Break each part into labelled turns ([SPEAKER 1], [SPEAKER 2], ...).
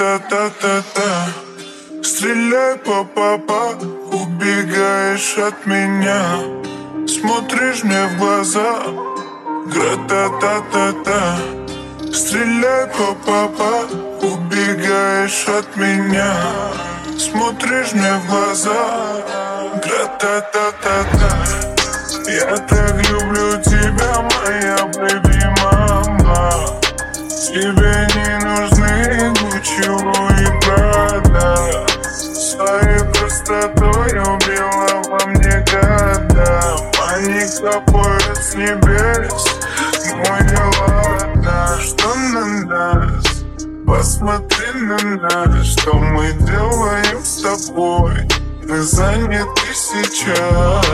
[SPEAKER 1] Гра-та-та-та-та Стреляй по папа, убегаешь от меня. Смотришь мне в глаза Гра-та-та-та-та. Стреляй по папа, убегаешь от меня. Смотришь мне в глаза Гра-та-та-та-та. Я так люблю тебя, Они капают с небес и ладно, что на нас? Посмотри на нас, что мы делаем с тобой. Мы заняты сейчас.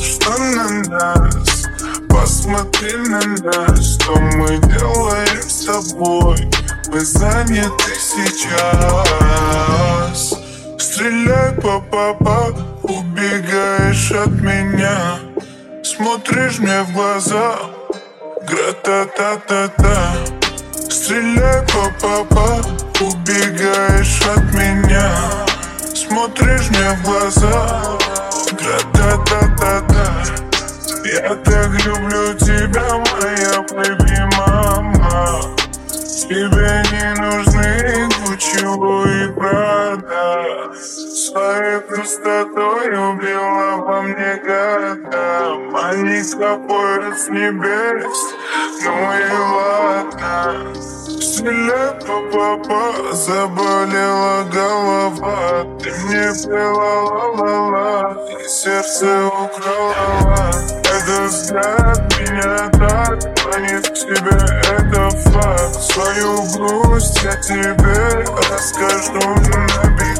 [SPEAKER 1] Что на нас? Посмотри на нас, что мы делаем с тобой. Мы заняты сейчас. Стреляй папа, убегаешь от меня Смотришь мне в глаза. Гра-та-та-та-та. Стреляй по папа, убегаешь от меня. Смотришь мне в глаза. Гра-та-та-та-та. Я так люблю тебя, моя бэби мама. Тебе не нужны Прада Своей простотой убила во мне года Они капают с небес, ну и ладно. Стреляй по папа, заболела голова. Ты мне пела ла-ла-ла, и сердце украла. Это взгляд меня так манит к тебе, это факт. Свою грусть я тебе расскажу на битах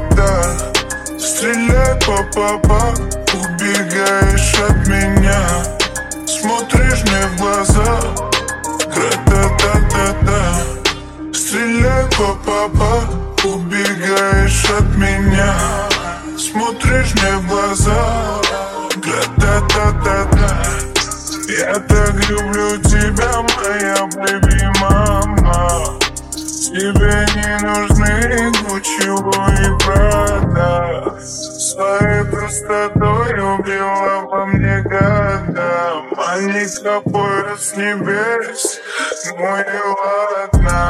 [SPEAKER 1] Стреляй по папа, убегаешь от меня. Смотришь мне в глаза, гра-та-та-та-та Стреляй по папа, убегаешь от меня. Смотришь мне в глаза, гра-та-та-та-та Я так люблю тебя, моя бэби мама Тебе не нужны Гуччи, и Прада Своей простотой убила во мне года Они капают с небес, ну и ладно